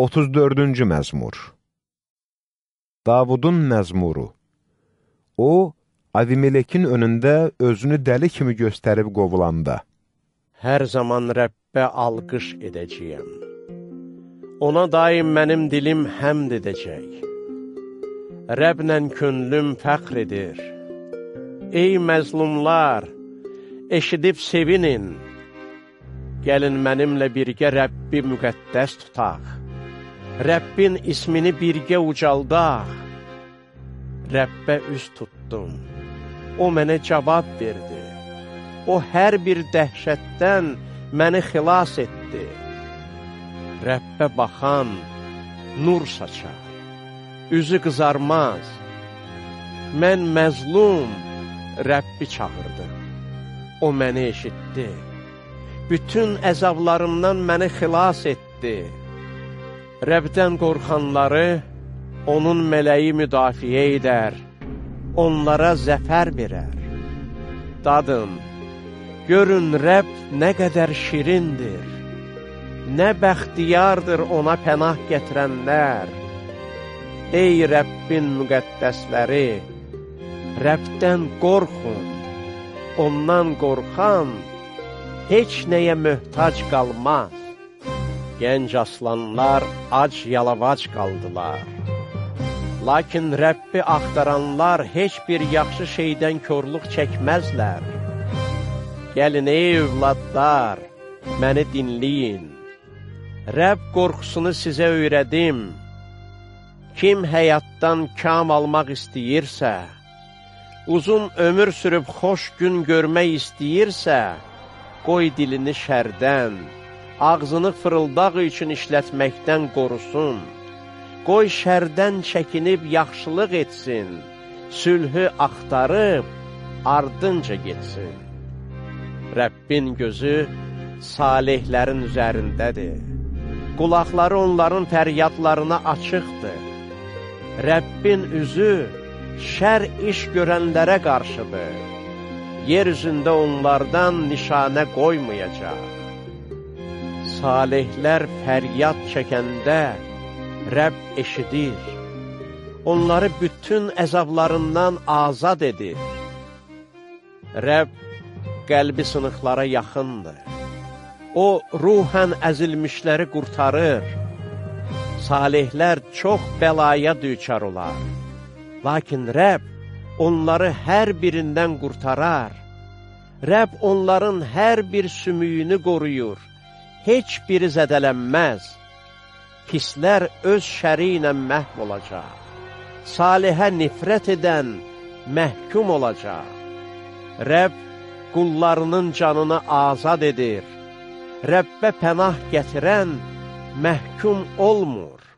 34-cü məzmur Davudun məzmuru O, Avimelekin önündə özünü dəli kimi göstərib qovulanda. Hər zaman Rəbbə alqış edəcəyəm. Ona daim mənim dilim həmd edəcək. Rəblə könlüm fəxr edir. Ey məzlumlar, eşidib sevinin. Gəlin mənimlə birgə Rəbbi müqəddəs tutaq. Rəbbin ismini birgə ucaldaq. Rəbbə üz tutdum. O mənə cavab verdi. O hər bir dəhşətdən məni xilas etdi. Rəbbə baxan nur saçar, üzü qızarmaz. Mən məzlum Rəbbi çağırdım. O məni eşitdi. Bütün əzablarımdan məni xilas etdi. Rəbdən qorxanları onun mələyi müdafiə edər, onlara zəfər verər. Dadın, görün Rəbb nə qədər şirindir, nə bəxtiyardır ona pənah gətirənlər. Ey Rəbbin müqəddəsləri, Rəbdən qorxun, ondan qorxan heç nəyə möhtac qalmaz. Gənc aslanlar ac yalavac qaldılar. Lakin Rəbbi axtaranlar heç bir yaxşı şeydən körluq çəkməzlər. Gəlin, ey övladlar, məni dinləyin. Rəbb qorxusunu sizə öyrədim. Kim həyatdan kam almaq istəyirsə, uzun ömür sürüb xoş gün görmək istəyirsə, qoy dilini şərdən, ağzını fırıldaq üçün işlətməkdən qorusun qoy şərdən çəkinib yaxşılıq etsin, sülhü axtarıb, ardınca getsin. Rəbbin gözü salihlərin üzərindədir. Qulaqları onların fəryadlarına açıqdır. Rəbbin üzü şər iş görənlərə qarşıdır. Yer üzündə onlardan nişanə qoymayacaq. Salihlər fəryad çəkəndə, Rəbb eşidir, onları bütün əzablarından azad edir. Rəbb qəlbi sınıqlara yaxındır. O, ruhən əzilmişləri qurtarır. Salihlər çox bəlaya düçar olar. Lakin Rəbb onları hər birindən qurtarar. Rəbb onların hər bir sümüyünü qoruyur. Heç biri zədələnməz pislər öz şəri ilə məhv olacaq. Salihə nifrət edən məhkum olacaq. Rəbb qullarının canını azad edir. Rəbbə pənah gətirən məhkum olmur.